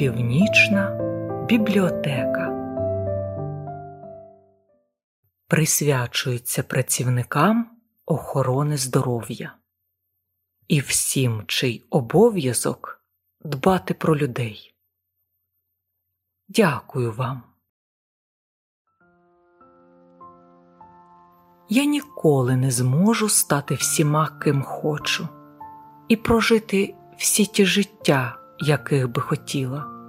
Опівнічна бібліотека присвячується працівникам охорони здоров'я і всім, чий обов'язок дбати про людей. Дякую вам. Я ніколи не зможу стати всіма, ким хочу, і прожити всі ті життя, яких би хотіла.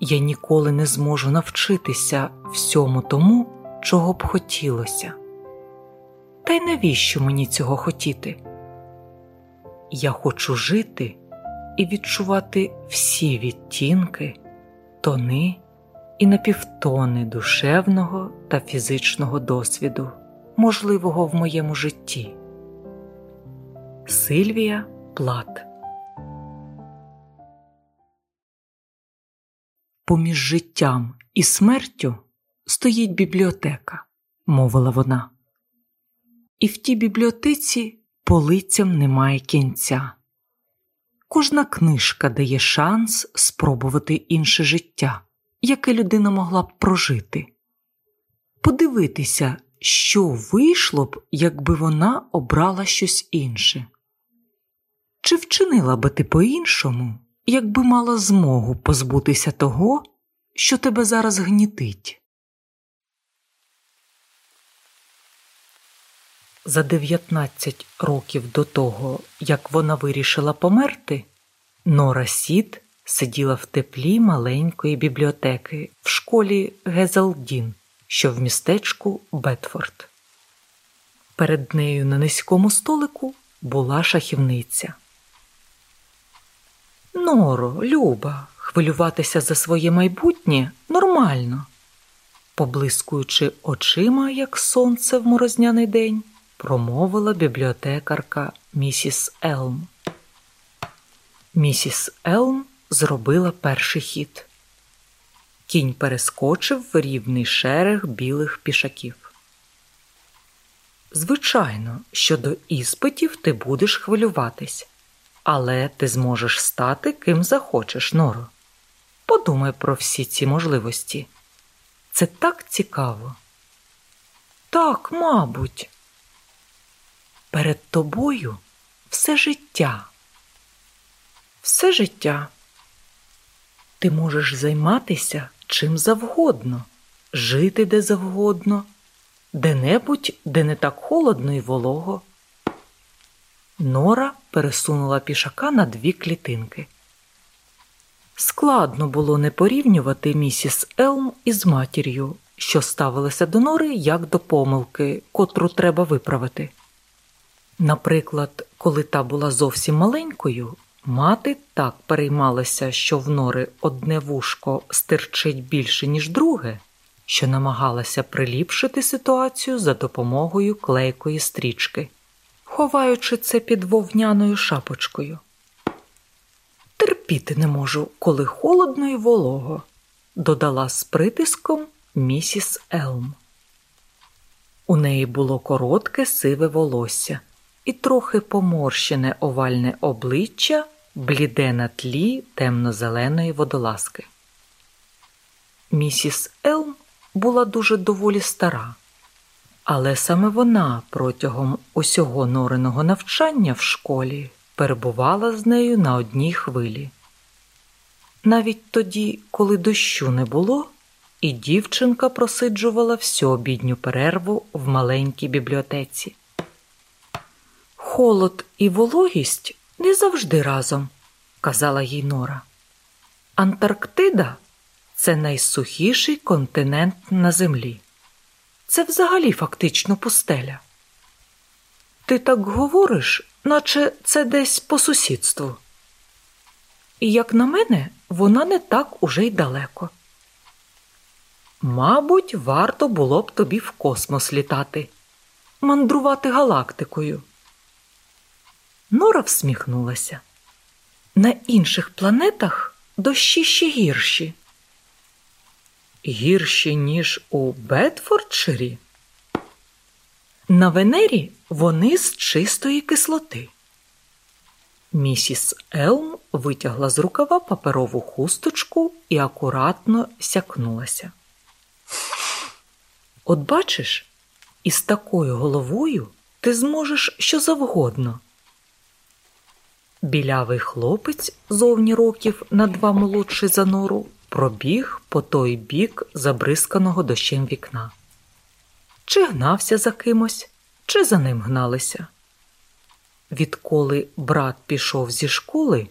Я ніколи не зможу навчитися всьому тому, чого б хотілося. Та й навіщо мені цього хотіти? Я хочу жити і відчувати всі відтінки, тони і напівтони душевного та фізичного досвіду, можливого в моєму житті. Сильвія Плат Поміж життям і смертю стоїть бібліотека, мовила вона. І в тій бібліотеці полицям немає кінця. Кожна книжка дає шанс спробувати інше життя, яке людина могла б прожити, подивитися, що вийшло б, якби вона обрала щось інше. Чи вчинила би ти по-іншому, якби мала змогу позбутися того, що тебе зараз гнітить? За 19 років до того, як вона вирішила померти, Нора Сід сиділа в теплі маленької бібліотеки в школі Гезелдін, що в містечку Бетфорд. Перед нею на низькому столику була шахівниця. Норо, Люба, хвилюватися за своє майбутнє нормально, поблискуючи очима, як сонце в морозняний день промовила бібліотекарка місіс Елм. Місіс Елм зробила перший хід. Кінь перескочив в рівний шерег білих пішаків. Звичайно, що до іспитів ти будеш хвилюватись, але ти зможеш стати ким захочеш, Норо. Подумай про всі ці можливості. Це так цікаво. Так, мабуть, перед тобою все життя. Все життя. Ти можеш займатися чим завгодно, жити де завгодно, де-небудь, де не так холодно і волого. Нора пересунула пішака на дві клітинки. Складно було не порівнювати місіс Елм із матір'ю, що ставилася до нори як до помилки, котру треба виправити. Наприклад, коли та була зовсім маленькою, мати так переймалася, що в нори одне вушко стирчить більше, ніж друге, що намагалася приліпшити ситуацію за допомогою клейкої стрічки, ховаючи це під вовняною шапочкою. Терпіти не можу, коли холодно і волого, додала з притиском місіс Елм. У неї було коротке сиве волосся і трохи поморщене овальне обличчя, бліде на тлі темно-зеленої водолазки. Місіс Елм була дуже доволі стара, але саме вона протягом усього нореного навчання в школі перебувала з нею на одній хвилі. Навіть тоді, коли дощу не було, і дівчинка просиджувала всю обідню перерву в маленькій бібліотеці. Холод і вологість не завжди разом, казала їй Нора. Антарктида це найсухіший континент на землі. Це взагалі фактично пустеля. Ти так говориш, наче це десь по сусідству. І, як на мене, вона не так уже й далеко. Мабуть, варто було б тобі в космос літати, мандрувати галактикою. Нора всміхнулася. На інших планетах дощі ще гірші. Гірші, ніж у Бетфордширі? На Венері вони з чистої кислоти. Місіс Елм витягла з рукава паперову хусточку і акуратно сякнулася. От бачиш, із такою головою ти зможеш що завгодно. Білявий хлопець зовні років на два молодший за нору пробіг по той бік забризканого дощем вікна. Чи гнався за кимось, чи за ним гналися. Відколи брат пішов зі школи,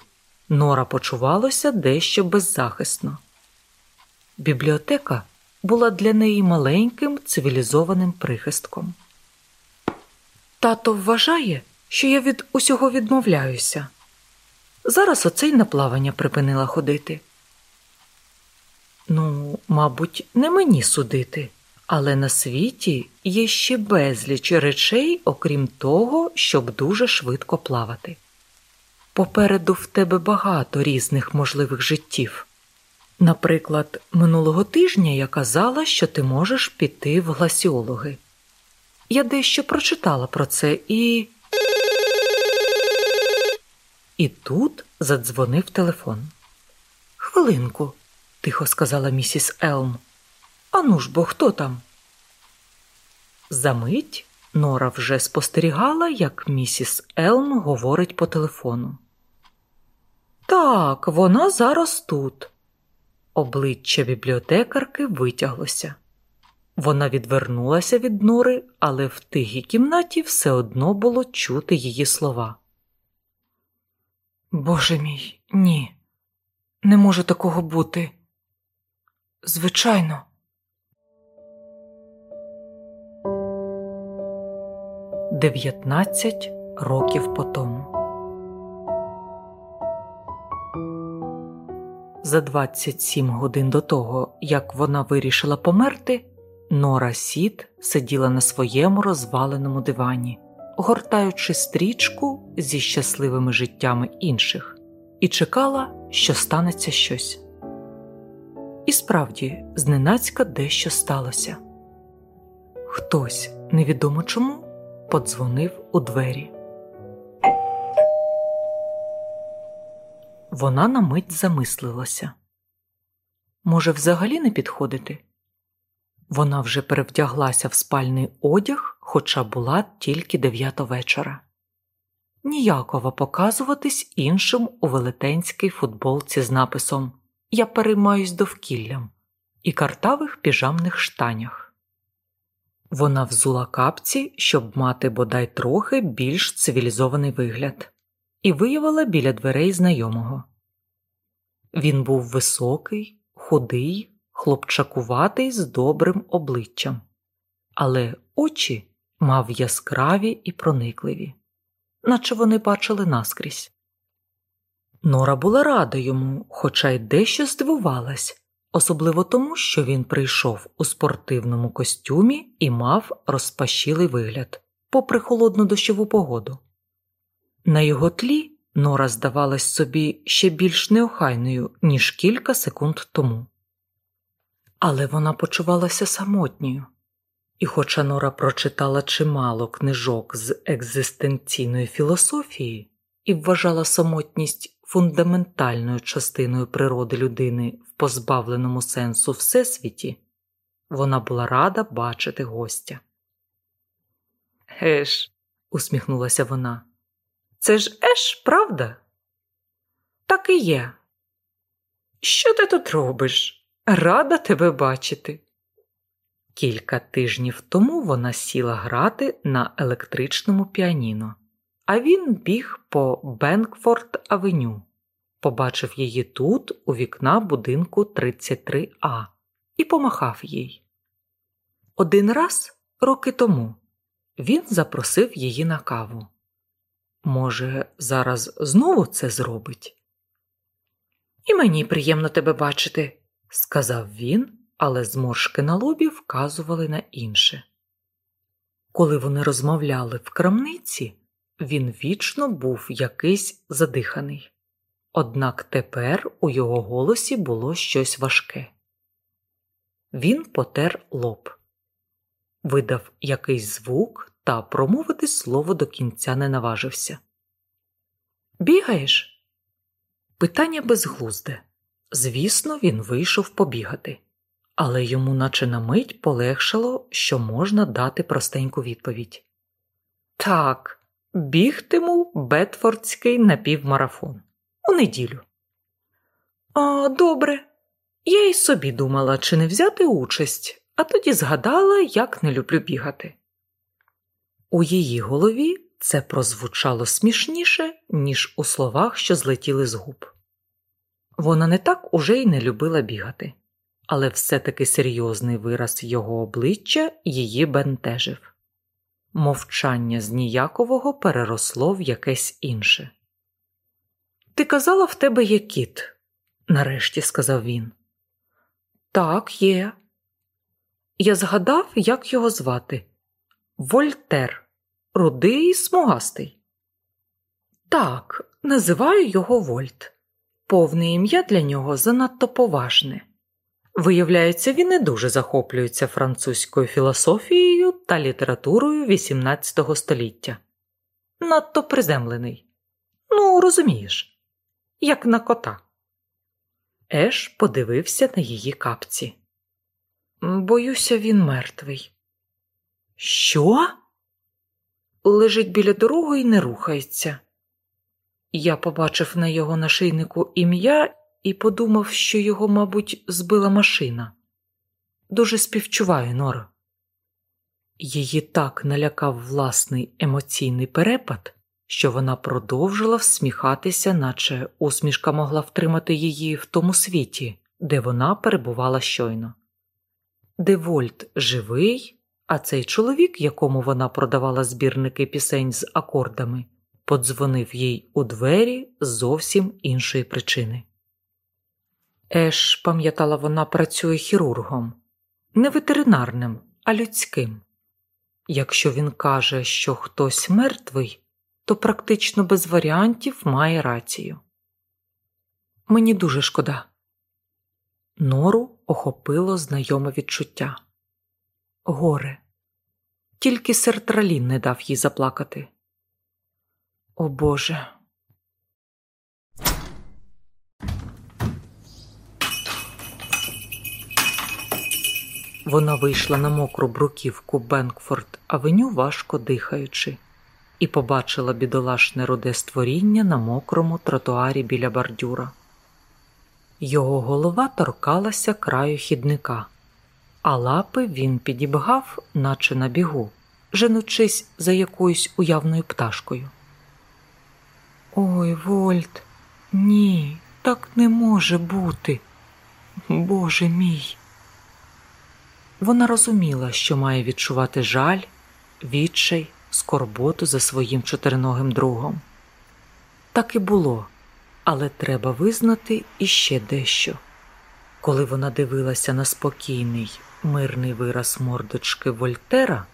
Нора почувалася дещо беззахисно. Бібліотека була для неї маленьким цивілізованим прихистком. Тато вважає, що я від усього відмовляюся. Зараз оце й на плавання припинила ходити. Ну, мабуть, не мені судити, але на світі є ще безліч речей, окрім того, щоб дуже швидко плавати. Попереду в тебе багато різних можливих життів. Наприклад, минулого тижня я казала, що ти можеш піти в гласіологи. Я дещо прочитала про це і. І тут задзвонив телефон. Хвилинку, тихо сказала місіс Елм. Ану ж бо хто там? Замить Нора вже спостерігала, як місіс Елм говорить по телефону. Так, вона зараз тут. Обличчя бібліотекарки витяглося. Вона відвернулася від нори, але в тихій кімнаті все одно було чути її слова. Боже мій, ні, не може такого бути. Звичайно. Дев'ятнадцять років по тому. За 27 годин до того, як вона вирішила померти, Нора Сід сиділа на своєму розваленому дивані, гортаючи стрічку зі щасливими життями інших, і чекала, що станеться щось. І справді, зненацька дещо сталося. Хтось, невідомо чому, подзвонив у двері. Вона на мить замислилася. Може, взагалі не підходити? Вона вже перевдяглася в спальний одяг, хоча була тільки дев'ята вечора. Ніяково показуватись іншим у велетенській футболці з написом Я переймаюсь довкіллям і картавих піжамних штанях. Вона взула капці, щоб мати бодай трохи більш цивілізований вигляд, і виявила біля дверей знайомого. Він був високий, худий, хлопчакуватий з добрим обличчям, але очі мав яскраві і проникливі, наче вони бачили наскрізь. Нора була рада йому, хоча й дещо здивувалась, особливо тому, що він прийшов у спортивному костюмі і мав розпашілий вигляд, попри холодну дощову погоду. На його тлі Нора здавалась собі ще більш неохайною, ніж кілька секунд тому. Але вона почувалася самотньою, і, хоча Нора прочитала чимало книжок з екзистенційної філософії і вважала самотність фундаментальною частиною природи людини в позбавленому сенсу всесвіті, вона була рада бачити гостя. Геш, усміхнулася вона. Це ж Еш, правда? Так і є. Що ти тут робиш? Рада тебе бачити. Кілька тижнів тому вона сіла грати на електричному піаніно, а він біг по Бенкфорд Авеню, побачив її тут, у вікна будинку 33А, і помахав їй. Один раз, роки тому, він запросив її на каву. Може, зараз знову це зробить? І мені приємно тебе бачити сказав він, але зморшки на лобі вказували на інше. Коли вони розмовляли в крамниці, він вічно був якийсь задиханий, однак тепер у його голосі було щось важке. Він потер лоб, видав якийсь звук та промовити слово до кінця не наважився. Бігаєш? Питання безглузде. Звісно, він вийшов побігати, але йому, наче на мить, полегшало, що можна дати простеньку відповідь. Так, бігтиму Бетфордський напівмарафон у неділю. А, добре. Я й собі думала, чи не взяти участь, а тоді згадала, як не люблю бігати. У її голові це прозвучало смішніше, ніж у словах, що злетіли з губ. Вона не так уже й не любила бігати, але все-таки серйозний вираз його обличчя її бентежив. Мовчання з ніякового переросло в якесь інше. Ти казала, в тебе є кіт, нарешті сказав він. Так, є. Я згадав, як його звати Вольтер, рудий і смугастий. Так, називаю його Вольт. Повне ім'я для нього занадто поважне. Виявляється, він не дуже захоплюється французькою філософією та літературою XVIII століття. Надто приземлений. Ну, розумієш, як на кота. Еш подивився на її капці. Боюся, він мертвий. Що? Лежить біля дороги і не рухається. Я побачив на його нашийнику ім'я і подумав, що його, мабуть, збила машина. Дуже співчуваю, Нора. Її так налякав власний емоційний перепад, що вона продовжила всміхатися, наче усмішка могла втримати її в тому світі, де вона перебувала щойно. де Вольт живий, а цей чоловік, якому вона продавала збірники пісень з акордами, подзвонив їй у двері зовсім іншої причини. Еш, пам'ятала, вона працює хірургом, не ветеринарним, а людським. Якщо він каже, що хтось мертвий, то практично без варіантів має рацію. Мені дуже шкода. Нору охопило знайоме відчуття. Горе. Тільки сертралін не дав їй заплакати. О Боже. Вона вийшла на мокру бруківку Бенкфорд Авеню, важко дихаючи, і побачила бідолашне руде створіння на мокрому тротуарі біля бордюра. Його голова торкалася краю хідника, а лапи він підібгав, наче на бігу, женучись за якоюсь уявною пташкою. Ой, Вольт, ні, так не може бути. Боже мій. Вона розуміла, що має відчувати жаль, відчай, скорботу за своїм чотириногим другом. Так і було, але треба визнати іще дещо. Коли вона дивилася на спокійний, мирний вираз мордочки Вольтера,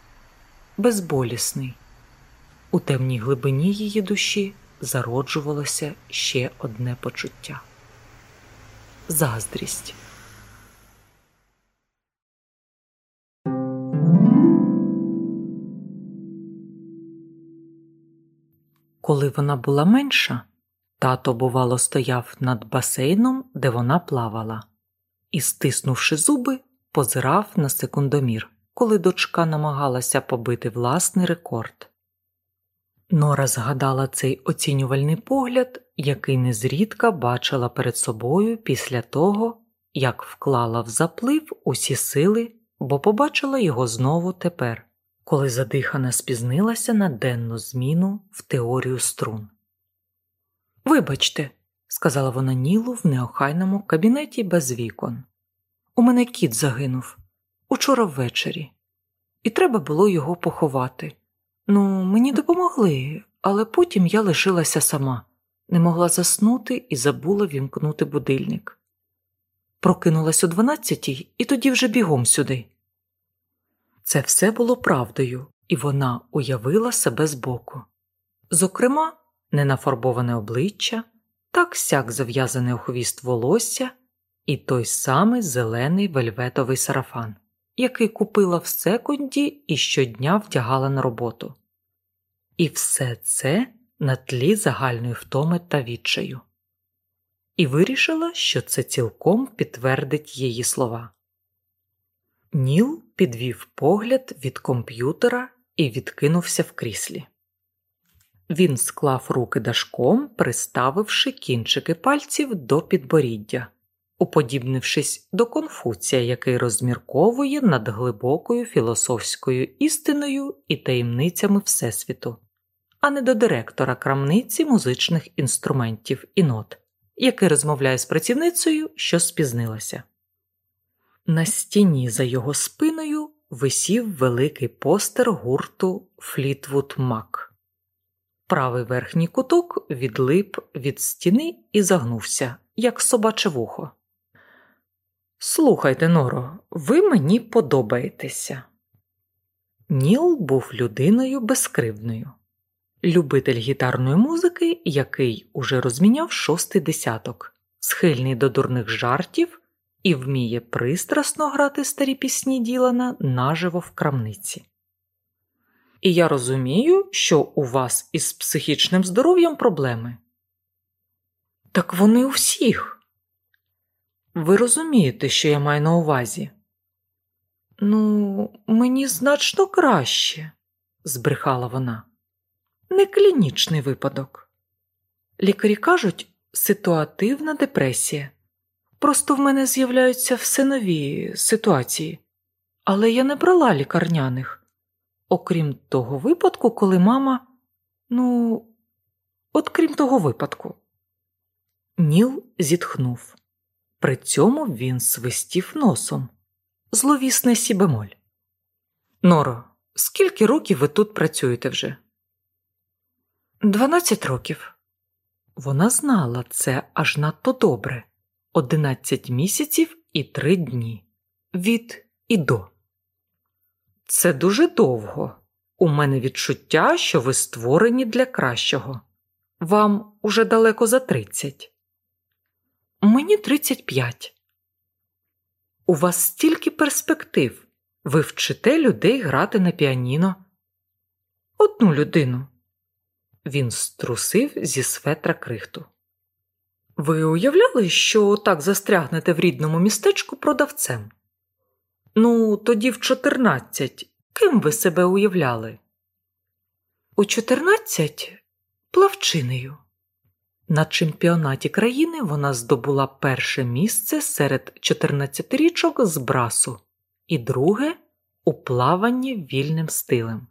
безболісний, у темній глибині її душі зароджувалося ще одне почуття заздрість. Коли вона була менша, тато, бувало, стояв над басейном, де вона плавала, і, стиснувши зуби, позирав на секундомір, коли дочка намагалася побити власний рекорд. Нора згадала цей оцінювальний погляд, який незрідка бачила перед собою після того, як вклала в заплив усі сили, бо побачила його знову тепер, коли задихана спізнилася на денну зміну в теорію струн. Вибачте, сказала вона Нілу в неохайному кабінеті без вікон. У мене кіт загинув учора ввечері, і треба було його поховати. Ну, мені допомогли, але потім я лишилася сама, не могла заснути і забула вімкнути будильник. Прокинулась о дванадцятій і тоді вже бігом сюди. Це все було правдою, і вона уявила себе збоку. Зокрема, ненафарбоване обличчя, так сяк зав'язане у хвіст волосся і той самий зелений вельветовий сарафан, який купила в секунді і щодня вдягала на роботу. І все це на тлі загальної втоми та відчаю, і вирішила, що це цілком підтвердить її слова. Ніл підвів погляд від комп'ютера і відкинувся в кріслі. Він склав руки дашком, приставивши кінчики пальців до підборіддя, уподібнившись до Конфуція, який розмірковує над глибокою філософською істиною і таємницями Всесвіту, а не до директора крамниці музичних інструментів і нот, який розмовляє з працівницею, що спізнилася. На стіні за його спиною висів великий постер гурту Флітвуд Мак. Правий верхній куток відлип від стіни і загнувся, як собаче вухо. Слухайте, Норо, ви мені подобаєтеся. Ніл був людиною безкривною, любитель гітарної музики, який уже розміняв шостий десяток, схильний до дурних жартів і вміє пристрасно грати старі пісні Ділана наживо в крамниці. І я розумію, що у вас із психічним здоров'ям проблеми. Так вони у всіх. Ви розумієте, що я маю на увазі? Ну, мені значно краще, збрехала вона. Не клінічний випадок. Лікарі кажуть, ситуативна депресія. Просто в мене з'являються все нові ситуації, але я не брала лікарняних, окрім того випадку, коли мама, ну, от крім того випадку. Ніл зітхнув. При цьому він свистів носом. Зловісне сібемоль. Норо, скільки років ви тут працюєте вже? Дванадцять років. Вона знала це аж надто добре. Одинадцять місяців і три дні. Від і до. Це дуже довго. У мене відчуття, що ви створені для кращого. Вам уже далеко за тридцять. Мені тридцять п'ять. У вас стільки перспектив. Ви вчите людей грати на піаніно. Одну людину. Він струсив зі светра крихту. Ви уявляли, що так застрягнете в рідному містечку продавцем? Ну, тоді в чотирнадцять ким ви себе уявляли? У чотирнадцять плавчинею. На чемпіонаті країни вона здобула перше місце серед 14-річок з брасу і друге у плаванні вільним стилем.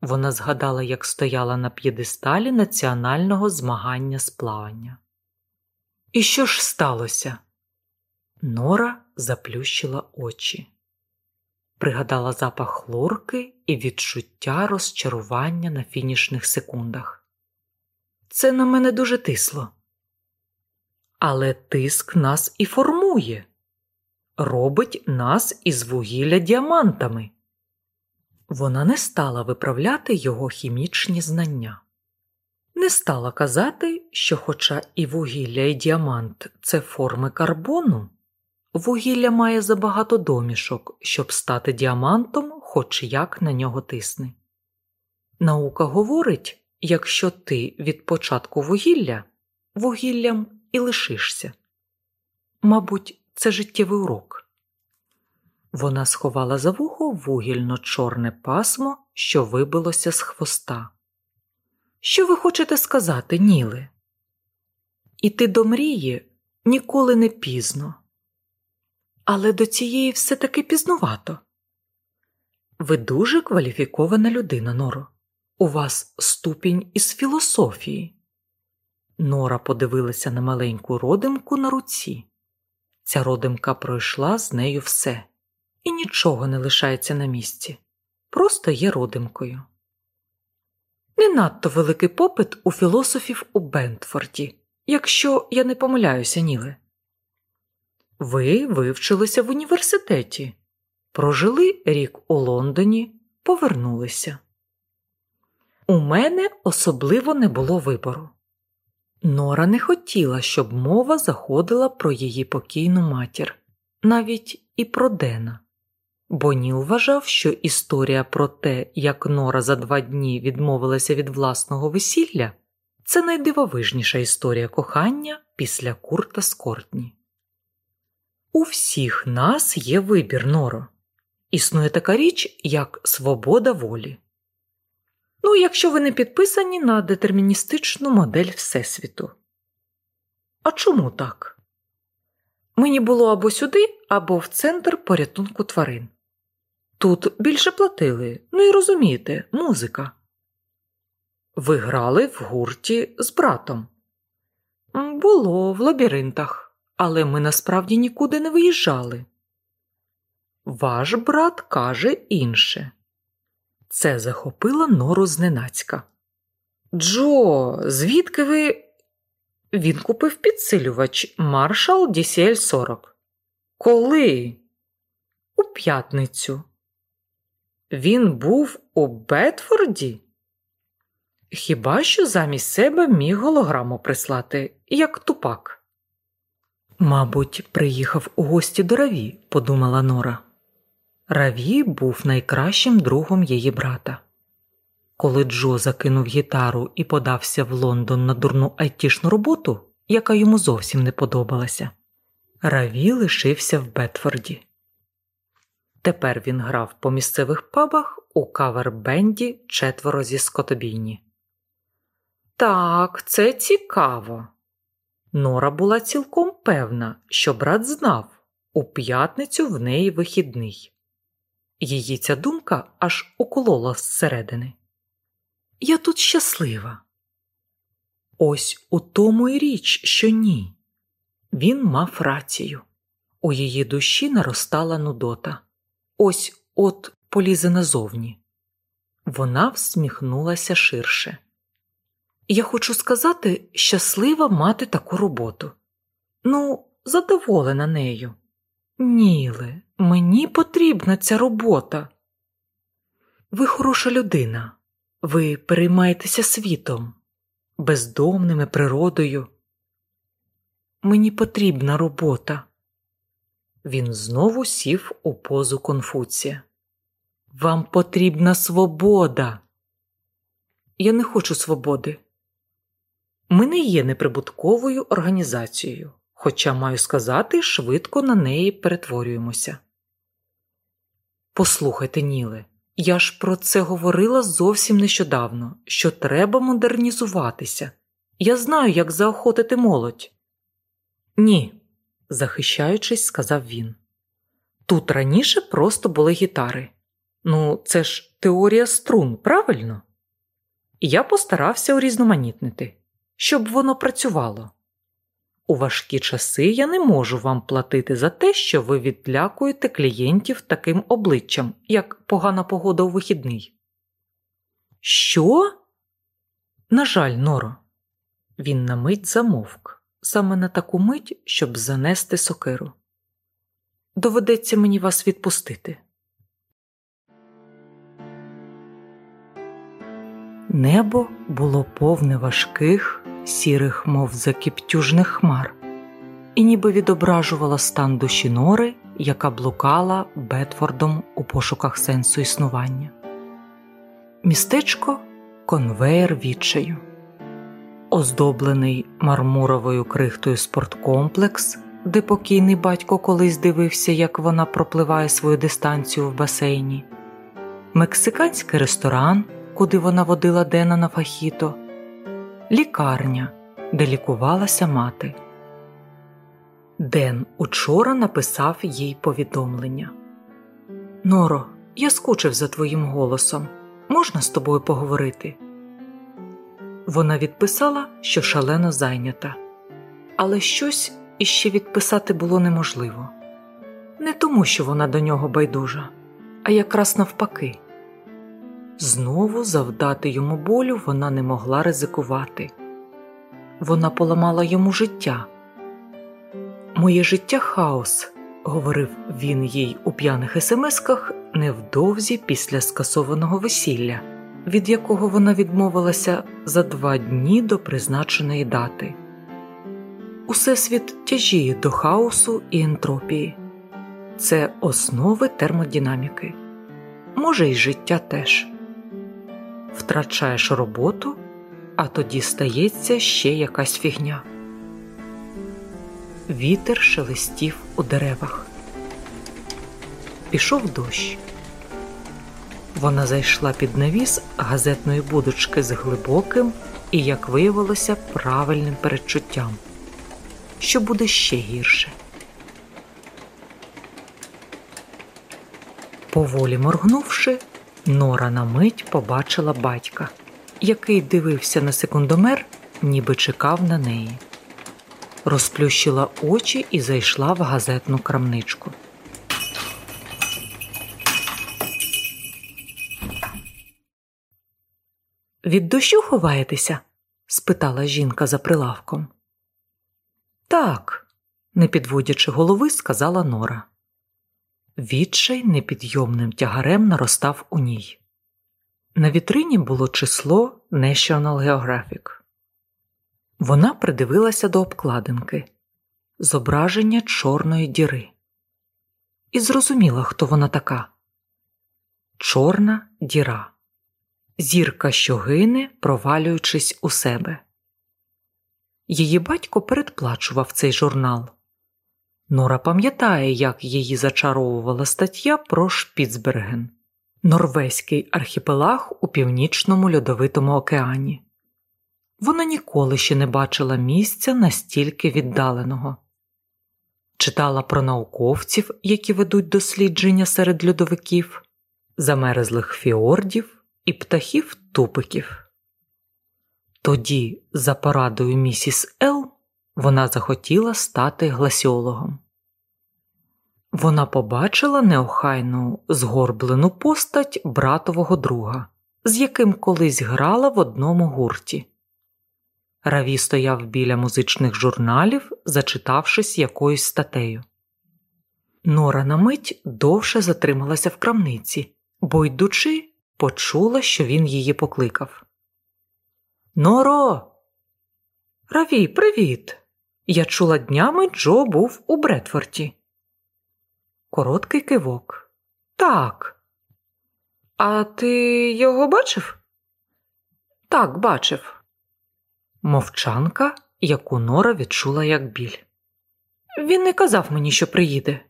Вона згадала, як стояла на п'єдесталі національного змагання з плавання. І що ж сталося? Нора заплющила очі, пригадала запах хлорки і відчуття розчарування на фінішних секундах. Це на мене дуже тисло. Але тиск нас і формує, робить нас із вугілля діамантами. Вона не стала виправляти його хімічні знання. Не стала казати, що, хоча і вугілля, і діамант це форми карбону, вугілля має забагато домішок, щоб стати діамантом, хоч як на нього тисне. Наука говорить якщо ти від початку вугілля, вугіллям і лишишся. Мабуть, це життєвий урок. Вона сховала за вухо вугільно чорне пасмо, що вибилося з хвоста. Що ви хочете сказати, Ніле? Іти до мрії ніколи не пізно. Але до цієї все таки пізнувато. Ви дуже кваліфікована людина, Норо. У вас ступінь із філософії. Нора подивилася на маленьку родимку на руці. Ця родимка пройшла з нею все, і нічого не лишається на місці, просто є родимкою. Не надто великий попит у філософів у Бентфорді, якщо я не помиляюся, Ніле. Ви вивчилися в університеті, прожили рік у Лондоні, повернулися. У мене особливо не було вибору. Нора не хотіла, щоб мова заходила про її покійну матір, навіть і про Дена. Бо Ніл вважав, що історія про те, як Нора за два дні відмовилася від власного весілля, це найдивовижніша історія кохання після Курта Скортні. У всіх нас є вибір Норо. Існує така річ, як свобода волі. Ну, якщо ви не підписані на детерміністичну модель Всесвіту. А чому так? Мені було або сюди, або в центр порятунку тварин. Тут більше платили, ну і розумієте, музика. Ви грали в гурті з братом. Було в лабіринтах, але ми насправді нікуди не виїжджали. Ваш брат каже інше. Це захопила нору зненацька. Джо, звідки ви. Він купив підсилювач Marshall DCL 40. Коли? У п'ятницю. Він був у Бетфорді? Хіба що замість себе міг голограму прислати, як тупак? Мабуть, приїхав у гості до Раві, подумала Нора. Раві був найкращим другом її брата. Коли Джо закинув гітару і подався в Лондон на дурну айтішну роботу, яка йому зовсім не подобалася, Раві лишився в Бетфорді. Тепер він грав по місцевих пабах у кавер-бенді четверо зі скотобійні. Так, це цікаво. Нора була цілком певна, що брат знав у п'ятницю в неї вихідний. Її ця думка аж уколола зсередини. Я тут щаслива. Ось у тому й річ, що ні. Він мав рацію. У її душі наростала нудота. Ось от полізе назовні. Вона всміхнулася ширше. Я хочу сказати, щаслива мати таку роботу. Ну, задоволена нею. Ніле, мені потрібна ця робота. Ви хороша людина, ви переймаєтеся світом, бездомними природою. Мені потрібна робота. Він знову сів у позу Конфуція. Вам потрібна свобода. Я не хочу свободи. Ми не є неприбутковою організацією, хоча, маю сказати, швидко на неї перетворюємося. Послухайте, Ніле, я ж про це говорила зовсім нещодавно, що треба модернізуватися. Я знаю, як заохотити молодь. Ні, захищаючись, сказав він. Тут раніше просто були гітари. Ну, це ж теорія струн, правильно? Я постарався урізноманітнити, щоб воно працювало. У важкі часи я не можу вам платити за те, що ви відлякуєте клієнтів таким обличчям, як погана погода у вихідний. Що? На жаль, Норо. Він на мить замовк, саме на таку мить, щоб занести сокиру. Доведеться мені вас відпустити. Небо було повне важких, сірих, мов закіптюжних хмар, і ніби відображувало стан душі нори, яка блукала Бетфордом у пошуках сенсу існування. Містечко конвеєр відчаю, оздоблений мармуровою крихтою спорткомплекс, де покійний батько колись дивився, як вона пропливає свою дистанцію в басейні, мексиканський ресторан куди вона водила Дена на фахіто, лікарня, де лікувалася мати. Ден учора написав їй повідомлення Норо, я скучив за твоїм голосом. Можна з тобою поговорити? Вона відписала, що шалено зайнята, але щось іще відписати було неможливо. Не тому, що вона до нього байдужа, а якраз навпаки. Знову завдати йому болю вона не могла ризикувати. Вона поламала йому життя. Моє життя хаос, говорив він їй у п'яних смсках невдовзі після скасованого весілля, від якого вона відмовилася за два дні до призначеної дати. Усесвіт тяжіє до хаосу і ентропії. це основи термодинаміки. Може, і життя теж. Втрачаєш роботу, а тоді стається ще якась фігня. Вітер шелестів у деревах. Пішов дощ. Вона зайшла під навіс газетної будочки з глибоким і, як виявилося, правильним передчуттям, що буде ще гірше. Поволі моргнувши, Нора на мить побачила батька, який дивився на секундомер, ніби чекав на неї. Розплющила очі і зайшла в газетну крамничку. Від дощу ховаєтеся? спитала жінка за прилавком. Так, не підводячи голови, сказала Нора. Відчай непідйомним тягарем наростав у ній. На вітрині було число National Geographic. Вона придивилася до обкладинки зображення чорної діри і зрозуміла, хто вона така. Чорна діра, зірка, що гине, провалюючись у себе. Її батько передплачував цей журнал. Нора пам'ятає, як її зачаровувала стаття про Шпіцберген, Норвезький архіпелаг у північному льодовитому океані. Вона ніколи ще не бачила місця настільки віддаленого, читала про науковців, які ведуть дослідження серед льодовиків, замерзлих фіордів і птахів тупиків. Тоді, за порадою місіс Ел, вона захотіла стати гласіологом. Вона побачила неохайну згорблену постать братового друга, з яким колись грала в одному гурті. Раві стояв біля музичних журналів, зачитавшись якоюсь статтею. Нора на мить довше затрималася в крамниці, бо, йдучи, почула, що він її покликав. Норо. Раві, привіт! Я чула днями Джо був у Бретфорті. Короткий кивок. Так. А ти його бачив? Так, бачив. Мовчанка, яку Нора відчула як біль. Він не казав мені, що приїде.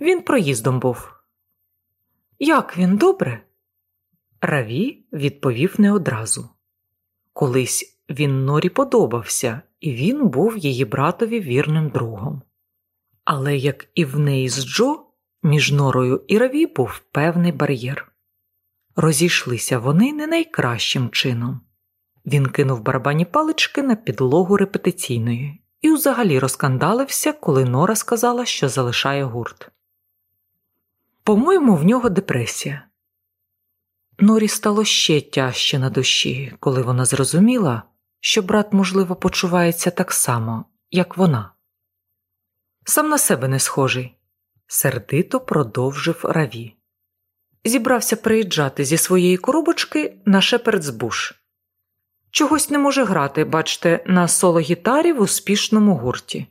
Він проїздом був. Як він добре? Раві відповів не одразу. Колись він Норі подобався, і він був її братові вірним другом. Але як і в неї з Джо, між Норою і Раві був певний бар'єр. Розійшлися вони не найкращим чином. Він кинув барабані палички на підлогу репетиційної і взагалі розкандалився, коли Нора сказала, що залишає гурт. По-моєму, в нього депресія. Норі стало ще тяжче на душі, коли вона зрозуміла, що брат, можливо, почувається так само, як вона. Сам на себе не схожий, сердито продовжив раві. Зібрався приїжджати зі своєї коробочки на Шепердсбуш. Чогось не може грати, бачте, на соло гітарі в успішному гурті.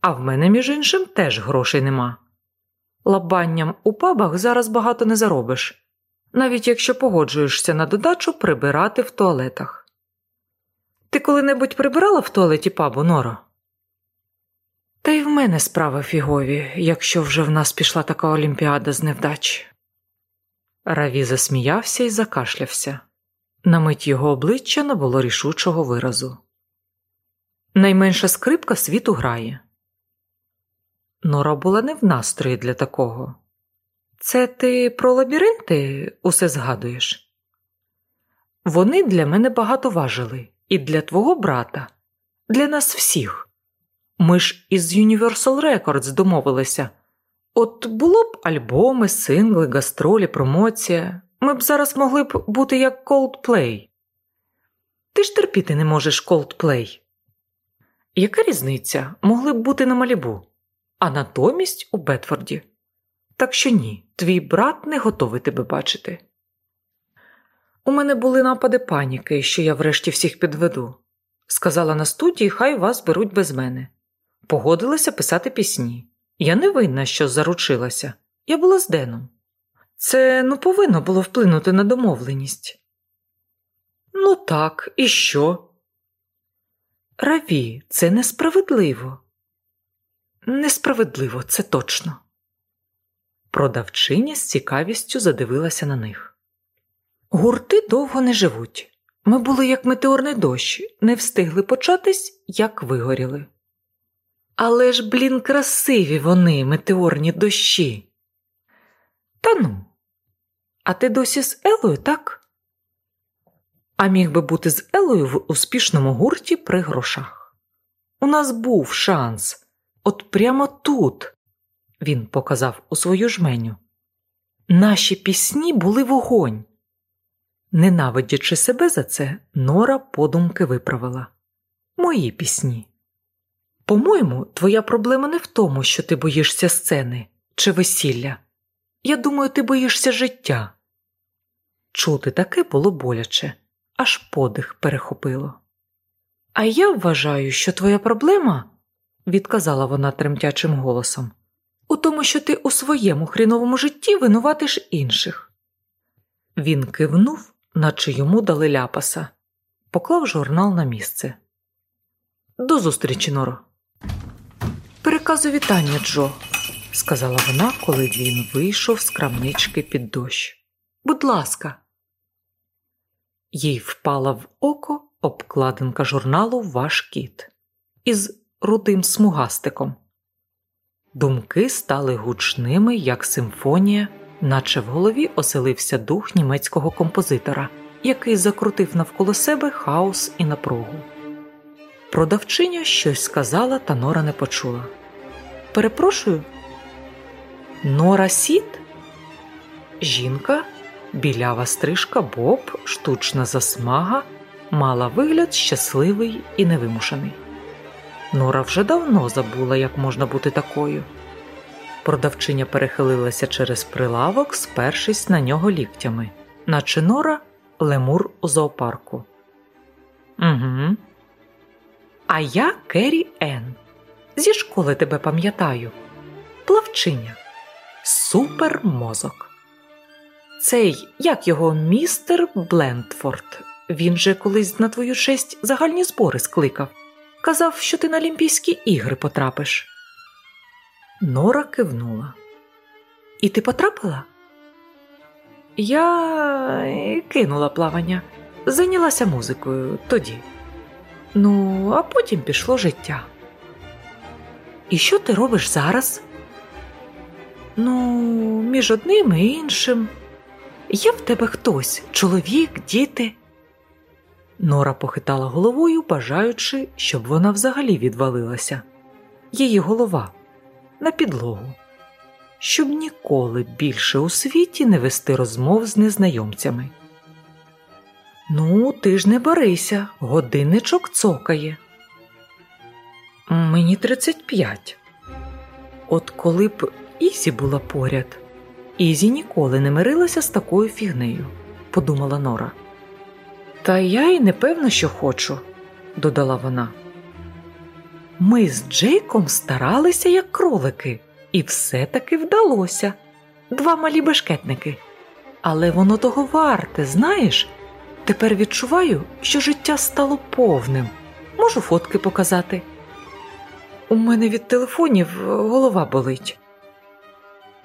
А в мене, між іншим, теж грошей нема. Лабанням у пабах зараз багато не заробиш, навіть якщо погоджуєшся на додачу прибирати в туалетах. Ти коли-небудь прибирала в туалеті пабу, Норо? Та й в мене справи фігові, якщо вже в нас пішла така олімпіада з невдач. Раві засміявся і закашлявся. На мить його обличчя не було рішучого виразу. Найменша скрипка світу грає. Нора була не в настрої для такого. Це ти про лабіринти усе згадуєш? Вони для мене багато важили, і для твого брата, для нас всіх. Ми ж із Universal Records домовилися. От було б альбоми, сингли, гастролі, промоція. Ми б зараз могли б бути як Coldplay. Ти ж терпіти не можеш Coldplay. Яка різниця? Могли б бути на малібу, а натомість у Бетфорді. Так що ні, твій брат не готовий тебе бачити. У мене були напади паніки, що я врешті всіх підведу. Сказала на студії, хай вас беруть без мене. Погодилася писати пісні. Я не винна, що заручилася. Я була з Деном. Це ну повинно було вплинути на домовленість. Ну так, і що? Раві, це несправедливо. Несправедливо, це точно. Продавчиня з цікавістю задивилася на них. Гурти довго не живуть. Ми були як метеорний дощ, не встигли початись, як вигоріли. Але ж, блін, красиві вони, метеорні дощі. Та ну, а ти досі з Елою, так? А міг би бути з Елою в успішному гурті при грошах. У нас був шанс, от прямо тут, він показав у свою жменю. Наші пісні були вогонь. Ненавидячи себе за це, Нора подумки виправила Мої пісні. По-моєму, твоя проблема не в тому, що ти боїшся сцени чи весілля. Я думаю, ти боїшся життя. Чути таке було боляче, аж подих перехопило. А я вважаю, що твоя проблема, відказала вона тремтячим голосом, тому, що ти у своєму хріновому житті винуватиш інших. Він кивнув наче йому дали ляпаса, поклав журнал на місце. До зустрічі, Норо. Переказу вітання, Джо, сказала вона, коли він вийшов з крамнички під дощ. Будь ласка. Їй впала в око обкладинка журналу Ваш кіт із рудим смугастиком. Думки стали гучними, як симфонія наче в голові оселився дух німецького композитора, який закрутив навколо себе хаос і напругу. Продавчиня щось сказала, та Нора не почула. Перепрошую, Нора Сіт? Жінка, білява стрижка Боб, штучна засмага, мала вигляд щасливий і невимушений. Нора вже давно забула, як можна бути такою. Продавчиня перехилилася через прилавок, спершись на нього ліктями, наче нора лемур у зоопарку. «Угу. А я Керрі Ен. Зі школи тебе пам'ятаю. Плавчиня, супермозок. Цей, як його, містер Блендфорд. Він же колись на твою честь загальні збори скликав. Казав, що ти на Олімпійські ігри потрапиш. Нора кивнула. І ти потрапила? Я кинула плавання, зайнялася музикою тоді. Ну, а потім пішло життя. І що ти робиш зараз? Ну, між одним і іншим. Є в тебе хтось, чоловік, діти. Нора похитала головою, бажаючи, щоб вона взагалі відвалилася. Її голова на підлогу, щоб ніколи більше у світі не вести розмов з незнайомцями. Ну, ти ж не барися, годинничок цокає. Мені 35. От коли б Ізі була поряд, Ізі ніколи не мирилася з такою фігнею, подумала Нора. Та я й не певна, що хочу, додала вона. Ми з Джейком старалися, як кролики, і все-таки вдалося два малі бешкетники. Але воно того варте, знаєш? Тепер відчуваю, що життя стало повним. Можу фотки показати. У мене від телефонів голова болить.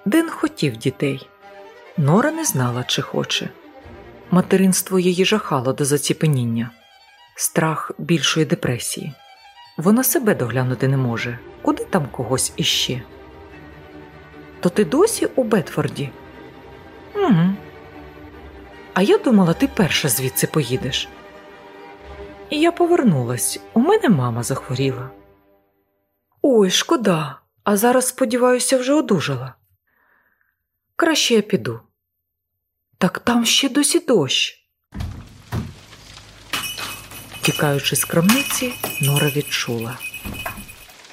Ден хотів дітей. Нора не знала, чи хоче. Материнство її жахало до заціпеніння, страх більшої депресії. Вона себе доглянути не може, куди там когось іще. То ти досі у Бетфорді? Угу. А я думала, ти перша звідси поїдеш. І я повернулась, у мене мама захворіла. Ой, шкода, а зараз, сподіваюся, вже одужала. Краще я піду. Так там ще досі дощ. Тікаючи з крамниці, Нора відчула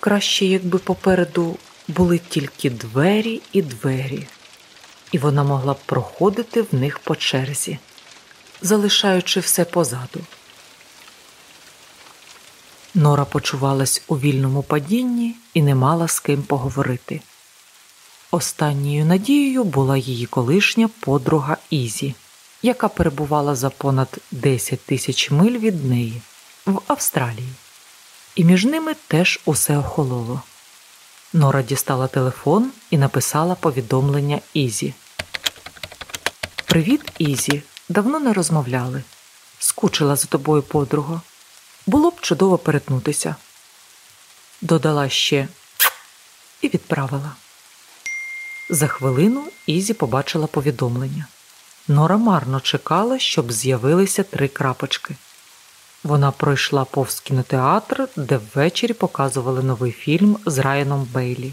краще, якби попереду були тільки двері і двері, і вона могла б проходити в них по черзі, залишаючи все позаду. Нора почувалась у вільному падінні і не мала з ким поговорити. Останньою надією була її колишня подруга Ізі, яка перебувала за понад 10 тисяч миль від неї в Австралії, і між ними теж усе охололо. Нора дістала телефон і написала повідомлення Ізі. Привіт, Ізі. Давно не розмовляли. Скучила за тобою подруга. Було б чудово перетнутися. Додала ще і відправила. За хвилину Ізі побачила повідомлення. Нора марно чекала, щоб з'явилися три крапочки. Вона пройшла повз кінотеатр, де ввечері показували новий фільм з Райаном Бейлі.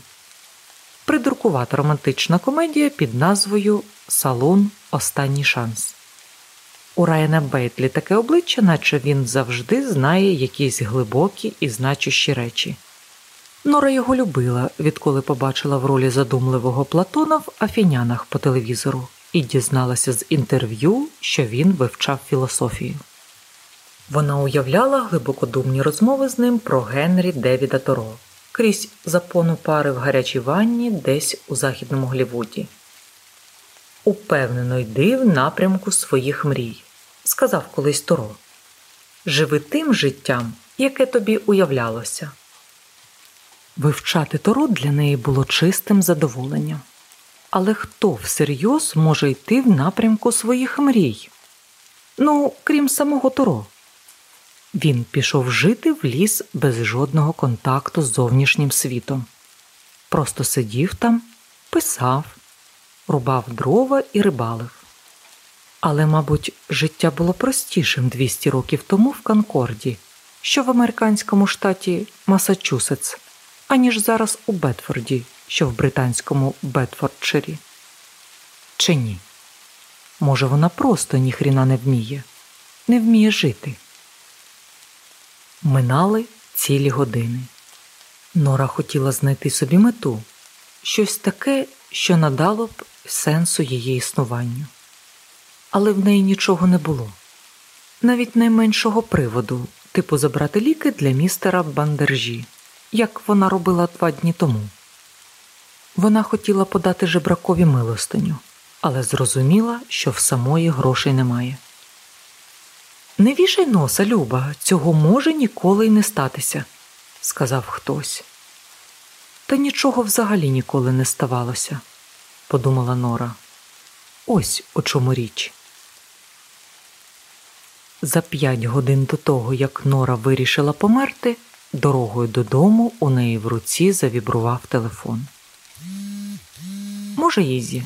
Придуркувата романтична комедія під назвою Салон Останній шанс. У Райана Бейтлі таке обличчя, наче він завжди знає якісь глибокі і значущі речі. Нора його любила, відколи побачила в ролі задумливого Платона в афінянах по телевізору і дізналася з інтерв'ю, що він вивчав філософію. Вона уявляла глибокодумні розмови з ним про Генрі Девіда Торо крізь запону пари в гарячій ванні десь у західному Глівуді. Упевнено йди в напрямку своїх мрій, сказав колись Торо. Живи тим життям, яке тобі уявлялося. Вивчати Торо для неї було чистим задоволенням. Але хто всерйоз може йти в напрямку своїх мрій? Ну, крім самого Торо. Він пішов жити в ліс без жодного контакту з зовнішнім світом. Просто сидів там, писав, рубав дрова і рибалив. Але, мабуть, життя було простішим 200 років тому в Конкорді, що в американському штаті Масачусетс, аніж зараз у Бетфорді, що в британському Бетфордширі. Чи ні? Може, вона просто ніхріна не вміє, не вміє жити. Минали цілі години. Нора хотіла знайти собі мету, щось таке, що надало б сенсу її існуванню. Але в неї нічого не було, навіть найменшого приводу, типу забрати ліки для містера Бандержі, як вона робила два дні тому. Вона хотіла подати жебракові милостиню, але зрозуміла, що в самої грошей немає. Не вішай носа, Люба, цього може ніколи й не статися, сказав хтось. Та нічого взагалі ніколи не ставалося, подумала Нора. Ось у чому річ. За п'ять годин до того, як Нора вирішила померти, дорогою додому у неї в руці завібрував телефон. Може, Ізі,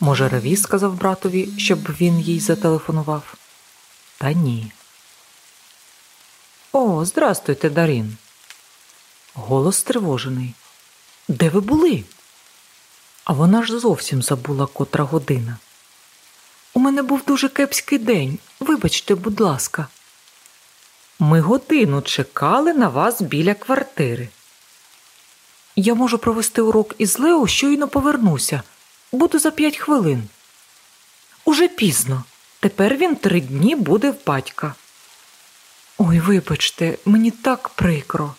може, Раві сказав братові, щоб він їй зателефонував. Та ні. О, здрастуйте, Дарін. Голос стривожений. Де ви були? А вона ж зовсім забула котра година. У мене був дуже кепський день. Вибачте, будь ласка. Ми годину чекали на вас біля квартири. Я можу провести урок із Лео, щойно повернуся. Буду за п'ять хвилин. Уже пізно. Тепер він три дні буде в батька. Ой, вибачте, мені так прикро.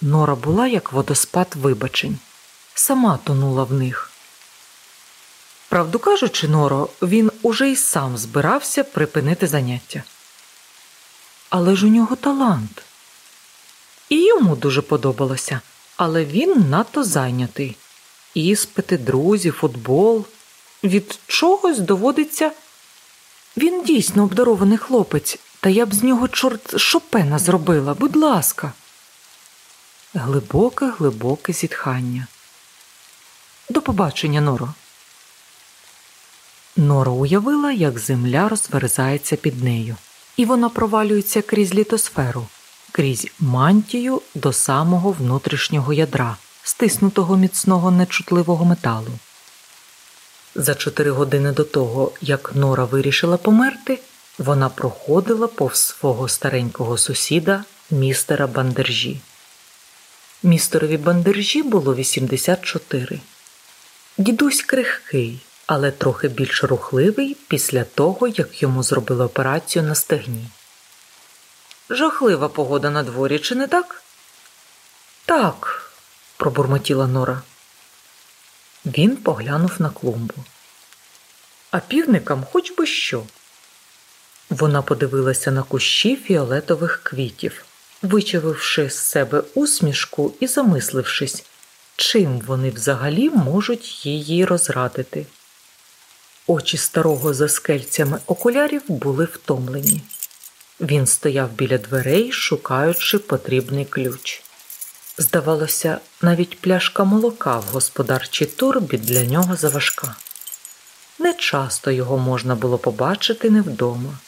Нора була як водоспад вибачень, сама тонула в них. Правду кажучи, Норо, він уже й сам збирався припинити заняття. Але ж у нього талант. І йому дуже подобалося, але він надто зайнятий. Іспити, друзі, футбол. Від чогось доводиться. Він дійсно обдарований хлопець, та я б з нього чорт шопена зробила, будь ласка. Глибоке, глибоке зітхання. До побачення, Норо. Нора уявила, як земля розверзається під нею, і вона провалюється крізь літосферу, крізь мантію до самого внутрішнього ядра, стиснутого міцного нечутливого металу. За чотири години до того, як Нора вирішила померти, вона проходила повз свого старенького сусіда, містера Бандержі. Містерові Бандержі було 84. Дідусь крихкий, але трохи більш рухливий після того, як йому зробили операцію на стегні. Жахлива погода на дворі, чи не так? Так, пробурмотіла Нора. Він поглянув на клумбу. А півникам хоч би що. Вона подивилася на кущі фіолетових квітів, вичавивши з себе усмішку і замислившись, чим вони взагалі можуть її розрадити. Очі старого за скельцями окулярів були втомлені. Він стояв біля дверей, шукаючи потрібний ключ. Здавалося, навіть пляшка молока в господарчій турбі для нього заважка. Не часто його можна було побачити не вдома.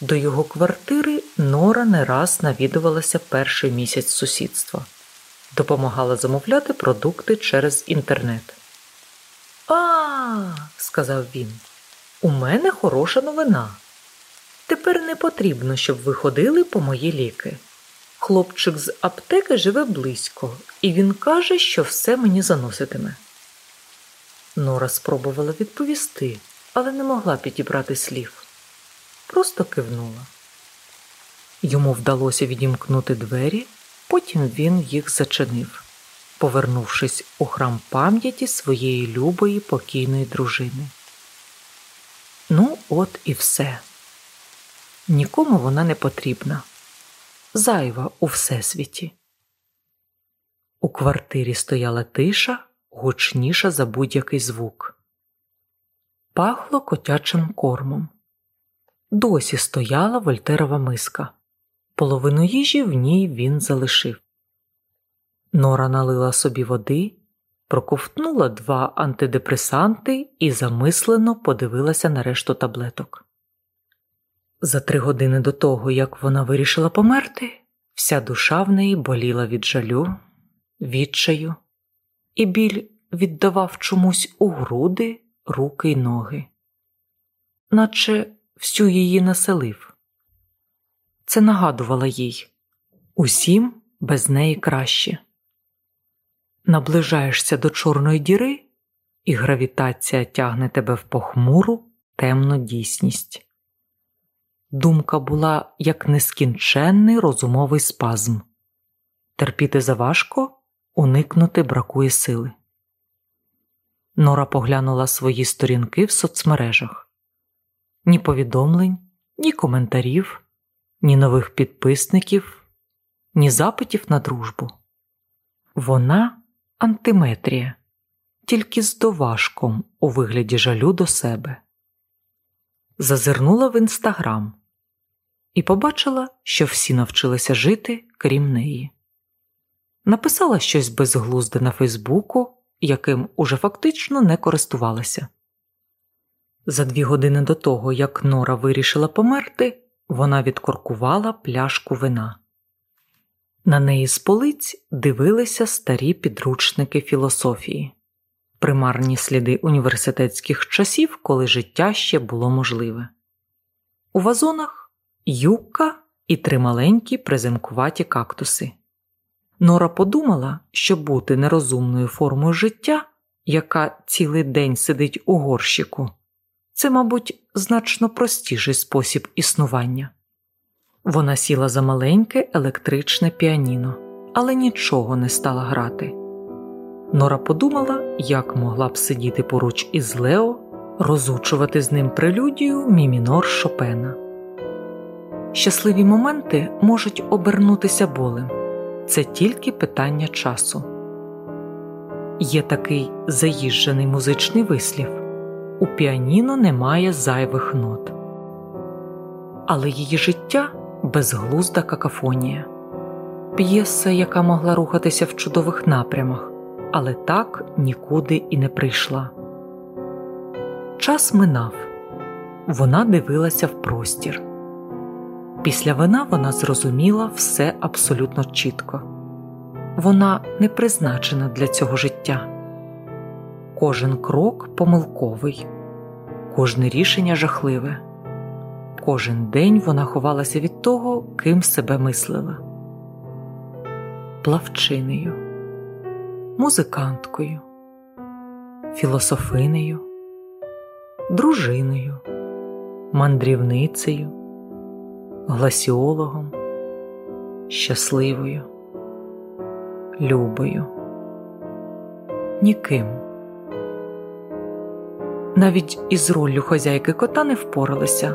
До його квартири Нора не раз навідувалася перший місяць сусідства, допомагала замовляти продукти через інтернет. А, сказав він, у мене хороша новина. Тепер не потрібно, щоб ви ходили по мої ліки. Хлопчик з аптеки живе близько, і він каже, що все мені заноситиме. Нора спробувала відповісти, але не могла підібрати слів. Просто кивнула. Йому вдалося відімкнути двері, потім він їх зачинив, повернувшись у храм пам'яті своєї любої покійної дружини. Ну, от і все. Нікому вона не потрібна, зайва у всесвіті. У квартирі стояла тиша, гучніша за будь-який звук. Пахло котячим кормом. Досі стояла вольтерова миска. Половину їжі в ній він залишив. Нора налила собі води, проковтнула два антидепресанти і замислено подивилася на решту таблеток. За три години до того, як вона вирішила померти, вся душа в неї боліла від жалю, відчаю, і біль віддавав чомусь у груди, руки й ноги, наче всю її населив. Це нагадувало їй усім без неї краще. Наближаєшся до чорної діри, і гравітація тягне тебе в похмуру темну дійсність. Думка була як нескінченний розумовий спазм терпіти заважко, уникнути бракує сили. Нора поглянула свої сторінки в соцмережах ні повідомлень, ні коментарів, ні нових підписників, ні запитів на дружбу. Вона антиметрія, тільки з доважком у вигляді жалю до себе. Зазирнула в інстаграм і побачила, що всі навчилися жити, крім неї. Написала щось безглузде на Фейсбуку, яким уже фактично не користувалася. За дві години до того, як Нора вирішила померти, вона відкоркувала пляшку вина. На неї з полиць дивилися старі підручники філософії, примарні сліди університетських часів, коли життя ще було можливе. У вазонах юбка і три маленькі презимкуваті кактуси. Нора подумала, що бути нерозумною формою життя, яка цілий день сидить у горщику, це, мабуть, значно простіший спосіб існування. Вона сіла за маленьке електричне піаніно, але нічого не стала грати. Нора подумала, як могла б сидіти поруч із Лео, розучувати з ним прелюдію мімінор Шопена. Щасливі моменти можуть обернутися болем це тільки питання часу. Є такий заїжджений музичний вислів у піаніно немає зайвих нот, але її життя безглузда какафонія, п'єса, яка могла рухатися в чудових напрямах, але так нікуди і не прийшла. Час минав, вона дивилася в простір. Після вина вона зрозуміла все абсолютно чітко вона не призначена для цього життя. Кожен крок помилковий, кожне рішення жахливе. Кожен день вона ховалася від того, ким себе мислила. Плавчинею, музиканткою, філософинею, дружиною, мандрівницею, гласіологом, щасливою, любою, ніким. Навіть із роллю хазяйки кота не впоралися,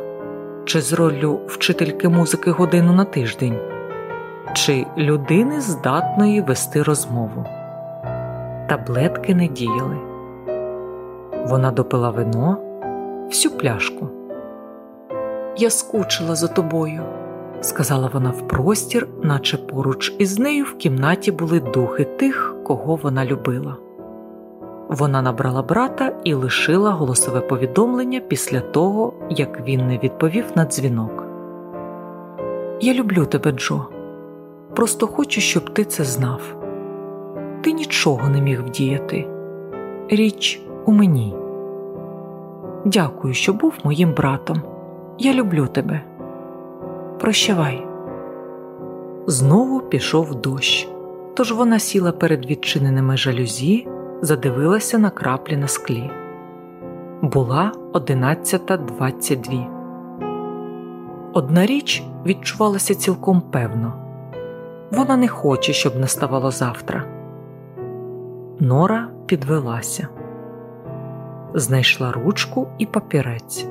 чи з роллю вчительки музики годину на тиждень, чи людини здатної вести розмову. Таблетки не діяли. Вона допила вино всю пляшку. Я скучила за тобою, сказала вона в простір, наче поруч із нею в кімнаті були духи тих, кого вона любила. Вона набрала брата і лишила голосове повідомлення після того, як він не відповів на дзвінок. Я люблю тебе, Джо. Просто хочу, щоб ти це знав. Ти нічого не міг вдіяти. Річ у мені. Дякую, що був моїм братом. Я люблю тебе. Прощавай. Знову пішов дощ, тож вона сіла перед відчиненими жалюзі, задивилася на краплі на склі. Була 11.22. Одна річ відчувалася цілком певно вона не хоче, щоб наставало завтра. Нора підвелася, знайшла ручку і папірець.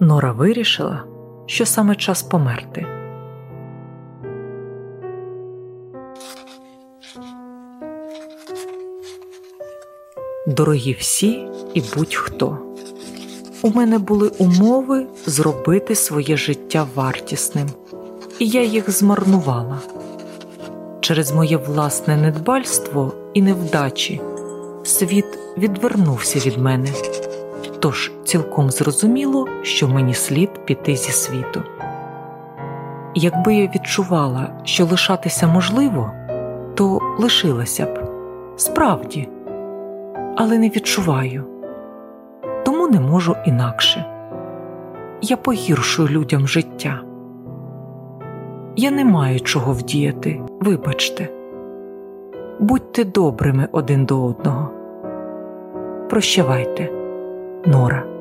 Нора вирішила, що саме час померти. Дорогі всі і будь-хто. У мене були умови зробити своє життя вартісним, і я їх змарнувала. Через моє власне недбальство і невдачі світ відвернувся від мене тож цілком зрозуміло, що мені слід піти зі світу. Якби я відчувала, що лишатися можливо, то лишилася б справді, але не відчуваю, тому не можу інакше. Я погіршую людям життя. Я не маю чого вдіяти, вибачте, будьте добрими один до одного. Прощавайте. Нора.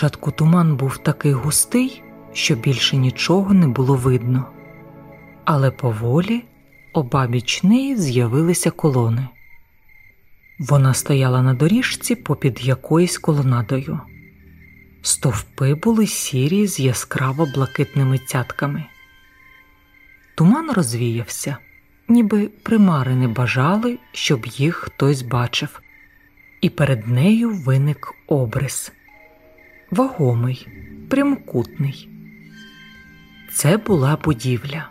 Спочатку туман був такий густий, що більше нічого не було видно, але поволі обабіч неї з'явилися колони. Вона стояла на доріжці попід якоюсь колонадою. Стовпи були сірі з яскраво блакитними цятками. Туман розвіявся, ніби примари не бажали, щоб їх хтось бачив, і перед нею виник обрис вагомий, прямокутний. Це була будівля,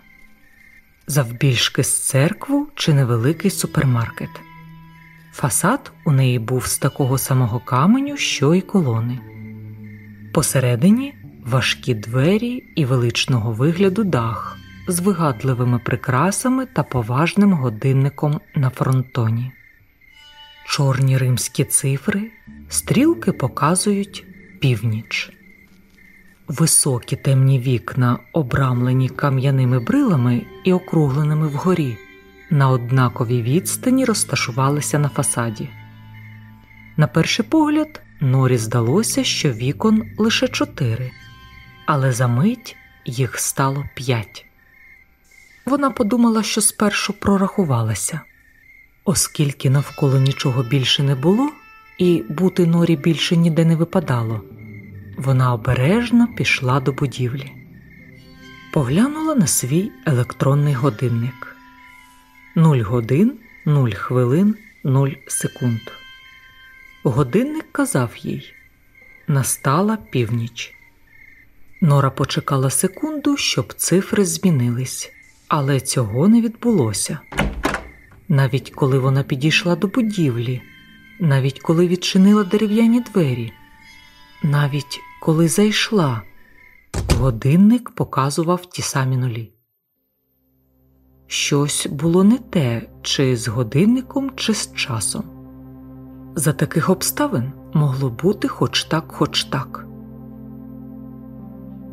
завбільшки з церкву чи невеликий супермаркет. Фасад у неї був з такого самого каменю, що й колони. Посередині важкі двері і величного вигляду дах з вигадливими прикрасами та поважним годинником на фронтоні. Чорні римські цифри, стрілки показують північ. Високі темні вікна, обрамлені кам'яними брилами і округленими вгорі, на однаковій відстані розташувалися на фасаді. На перший погляд, Норі здалося, що вікон лише чотири, але за мить їх стало п'ять. Вона подумала, що спершу прорахувалася, оскільки навколо нічого більше не було, і бути норі більше ніде не випадало. Вона обережно пішла до будівлі, поглянула на свій електронний годинник нуль годин, нуль хвилин, нуль секунд. Годинник казав їй настала північ. Нора почекала секунду, щоб цифри змінились, але цього не відбулося. Навіть коли вона підійшла до будівлі, навіть коли відчинила дерев'яні двері, навіть коли зайшла, годинник показував ті самі нулі. щось було не те, чи з годинником, чи з часом. За таких обставин могло бути хоч так, хоч так.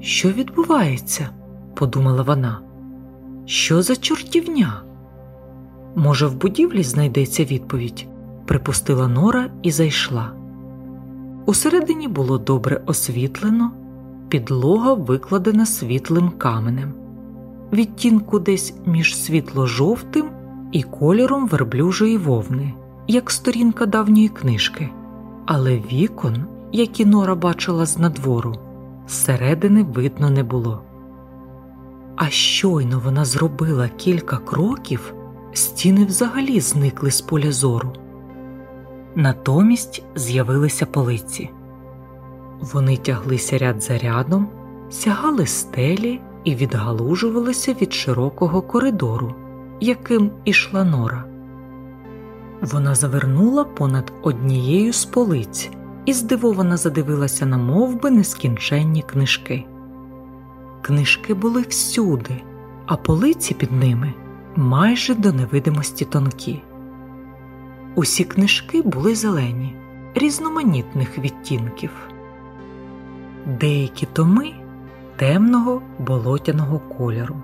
Що відбувається? подумала вона. Що за чортівня? Може, в будівлі знайдеться відповідь, припустила Нора і зайшла. Усередині було добре освітлено, підлога викладена світлим каменем, відтінку десь між світло-жовтим і кольором верблюжої вовни, як сторінка давньої книжки, але вікон, які Нора бачила з надвору, зсередини видно не було. А щойно вона зробила кілька кроків, стіни взагалі зникли з поля зору. Натомість з'явилися полиці. Вони тяглися ряд за рядом, сягали стелі і відгалужувалися від широкого коридору, яким ішла нора. Вона завернула понад однією з полиць і здивовано задивилася на мовби нескінченні книжки. Книжки були всюди, а полиці під ними майже до невидимості тонкі. Усі книжки були зелені, різноманітних відтінків, деякі томи темного болотяного кольору,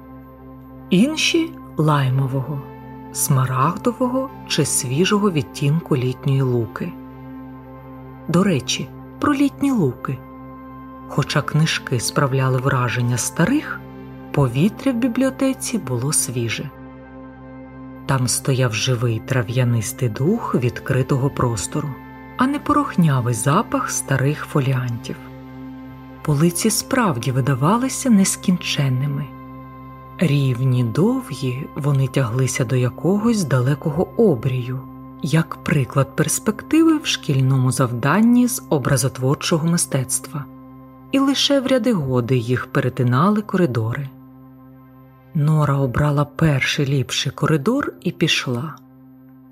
інші лаймового, смарагдового чи свіжого відтінку літньої луки. До речі, про літні луки. Хоча книжки справляли враження старих, повітря в бібліотеці було свіже. Там стояв живий трав'янистий дух відкритого простору, а не порохнявий запах старих фоліантів. Полиці справді видавалися нескінченними. Рівні довгі вони тяглися до якогось далекого обрію, як приклад перспективи в шкільному завданні з образотворчого мистецтва, і лише в ряди годи їх перетинали коридори. Нора обрала перший ліпший коридор і пішла.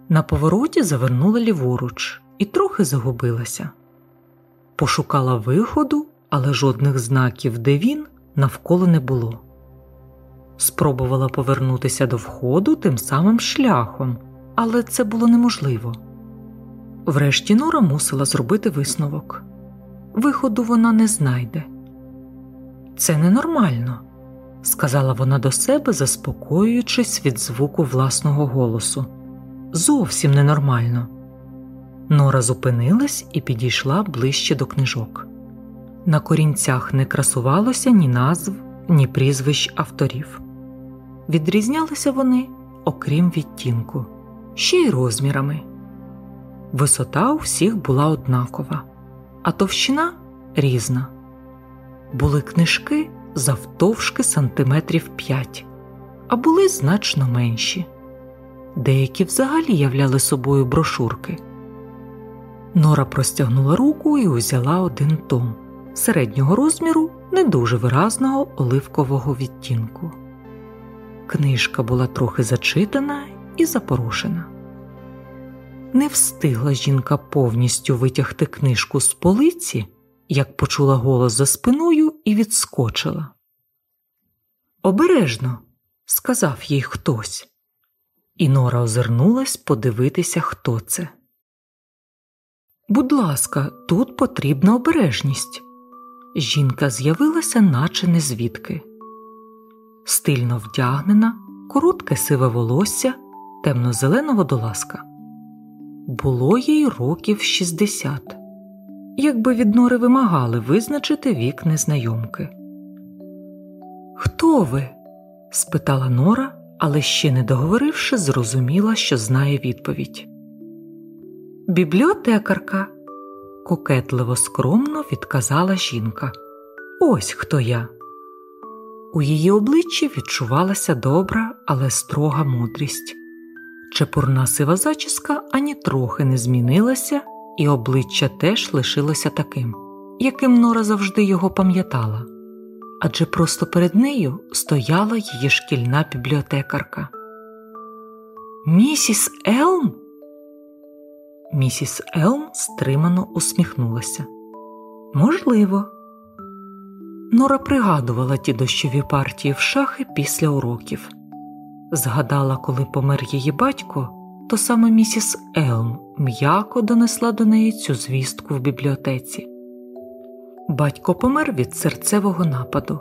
На повороті завернула ліворуч і трохи загубилася. Пошукала виходу, але жодних знаків, де він, навколо не було. Спробувала повернутися до входу тим самим шляхом, але це було неможливо. Врешті Нора мусила зробити висновок виходу вона не знайде. Це ненормально сказала вона до себе, заспокоюючись від звуку власного голосу. Зовсім ненормально. Нора зупинилась і підійшла ближче до книжок. На корінцях не красувалося ні назв, ні прізвищ авторів. Відрізнялися вони, окрім відтінку, ще й розмірами. Висота у всіх була однакова, а товщина різна. Були книжки, завтовшки сантиметрів п'ять, а були значно менші. Деякі взагалі являли собою брошурки. Нора простягнула руку і узяла один том середнього розміру, не дуже виразного оливкового відтінку. Книжка була трохи зачитана і запорушена. Не встигла жінка повністю витягти книжку з полиці як почула голос за спиною і відскочила. Обережно, сказав їй хтось, і Нора озирнулась подивитися, хто це. Будь ласка, тут потрібна обережність. Жінка з'явилася, наче не звідки. Стильно вдягнена, коротке сиве волосся, темно-зеленого доласка. Було їй років шістдесят якби від Нори вимагали визначити вік незнайомки. Хто ви? спитала Нора, але ще не договоривши, зрозуміла, що знає відповідь. Бібліотекарка, кокетливо скромно відказала жінка. Ось хто я. У її обличчі відчувалася добра, але строга мудрість. Чепурна сива зачіска ані трохи не змінилася і обличчя теж лишилося таким, яким Нора завжди його пам'ятала, адже просто перед нею стояла її шкільна бібліотекарка. Місіс Елм? Місіс Елм стримано усміхнулася. Можливо. Нора пригадувала ті дощові партії в шахи після уроків. Згадала, коли помер її батько, то саме місіс Елм м'яко донесла до неї цю звістку в бібліотеці. Батько помер від серцевого нападу.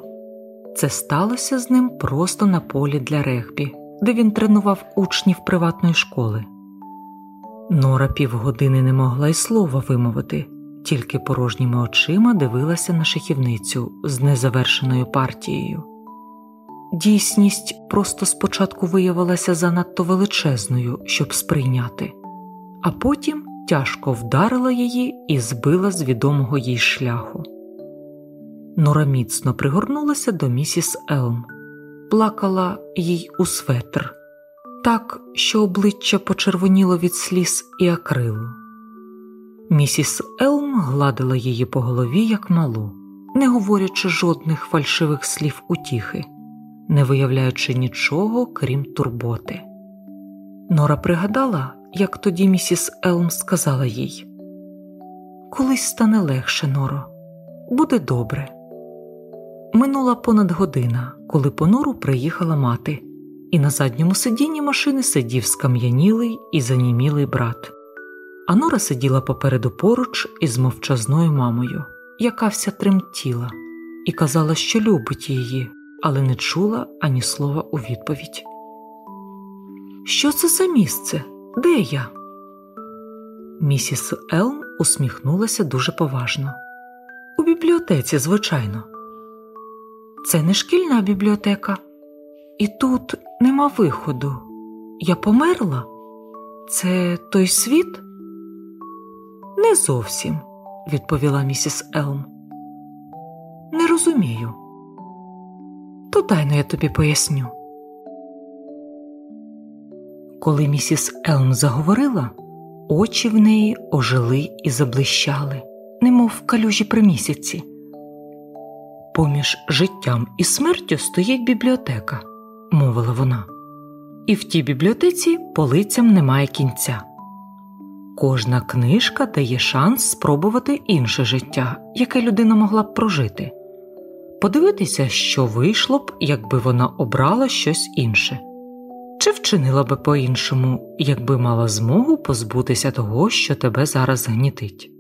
Це сталося з ним просто на полі для регбі, де він тренував учнів приватної школи. Нора півгодини не могла й слова вимовити, тільки порожніми очима дивилася на шахівницю з незавершеною партією. Дійсність просто спочатку виявилася занадто величезною, щоб сприйняти, а потім тяжко вдарила її і збила з відомого їй шляху. Нора міцно пригорнулася до місіс Елм, плакала їй у светр, так, що обличчя почервоніло від сліз і акрилу. Місіс Елм гладила її по голові, як малу, не говорячи жодних фальшивих слів утіхи, не виявляючи нічого, крім турботи. Нора пригадала, як тоді місіс Елм сказала їй: Колись стане легше, Норо, буде добре. Минула понад година, коли по нору приїхала мати, і на задньому сидінні машини сидів скам'янілий і занімілий брат. А Нора сиділа попереду поруч із мовчазною мамою, яка вся тремтіла, і казала, що любить її, але не чула ані слова у відповідь. Що це за місце? Де я? Місіс Елм усміхнулася дуже поважно. У бібліотеці, звичайно. Це не шкільна бібліотека, і тут нема виходу. Я померла? Це той світ? Не зовсім, відповіла місіс Елм. Не розумію. То тайно я тобі поясню. Коли місіс Елм заговорила, очі в неї ожили і заблищали, немов калюжі при місяці. Поміж життям і смертю стоїть бібліотека, мовила вона, і в тій бібліотеці полицям немає кінця. Кожна книжка дає шанс спробувати інше життя, яке людина могла б прожити, подивитися, що вийшло б, якби вона обрала щось інше, чи вчинила би по-іншому, якби мала змогу позбутися того, що тебе зараз гнітить.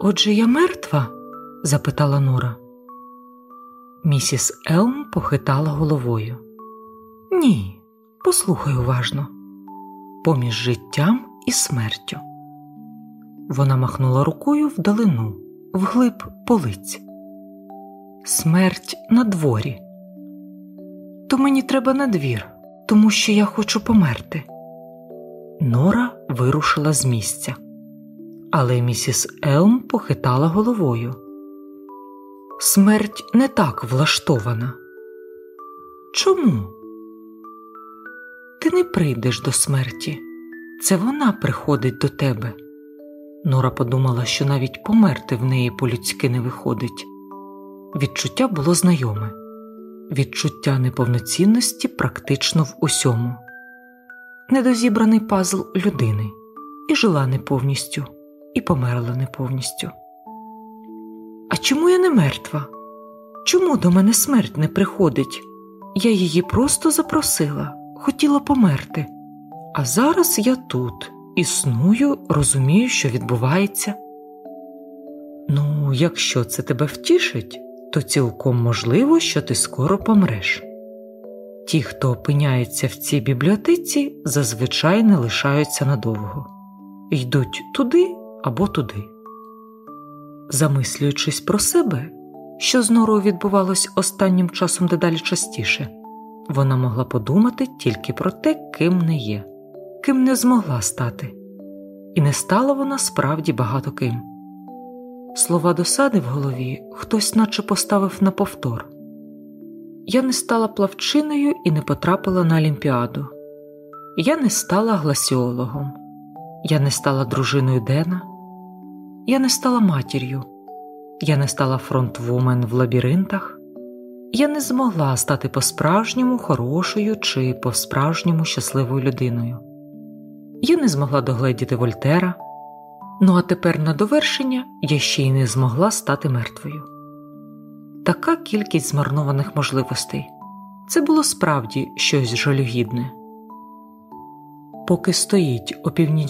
Отже, я мертва? запитала Нора. Місіс Елм похитала головою. Ні, послухай уважно. Поміж життям і смертю. Вона махнула рукою вдалину, вглиб полиць. Смерть на дворі. То мені треба на двір, тому що я хочу померти. Нора вирушила з місця, але місіс Елм похитала головою. Смерть не так влаштована. Чому? Ти не прийдеш до смерті, це вона приходить до тебе. Нора подумала, що навіть померти в неї по-людськи не виходить. Відчуття було знайоме, відчуття неповноцінності практично в усьому, недозібраний пазл людини, і жила не повністю, і померла не повністю. А чому я не мертва? Чому до мене смерть не приходить? Я її просто запросила, хотіла померти. А зараз я тут існую, розумію, що відбувається. Ну, якщо це тебе втішить, то цілком можливо, що ти скоро помреш. Ті, хто опиняється в цій бібліотеці, зазвичай не лишаються надовго, йдуть туди або туди. Замислюючись про себе, що з норою відбувалось останнім часом дедалі частіше, вона могла подумати тільки про те, ким не є, ким не змогла стати, і не стала вона справді багато ким. Слова досади в голові хтось наче поставив на повтор. Я не стала плавчиною і не потрапила на Олімпіаду. Я не стала гласіологом, я не стала дружиною Дена. Я не стала матір'ю, я не стала фронтвумен в лабіринтах, я не змогла стати по-справжньому хорошою чи по-справжньому щасливою людиною. Я не змогла догледіти Вольтера, ну а тепер на довершення я ще й не змогла стати мертвою. Така кількість змарнованих можливостей Це було справді щось жалюгідне. Поки стоїть опівнічній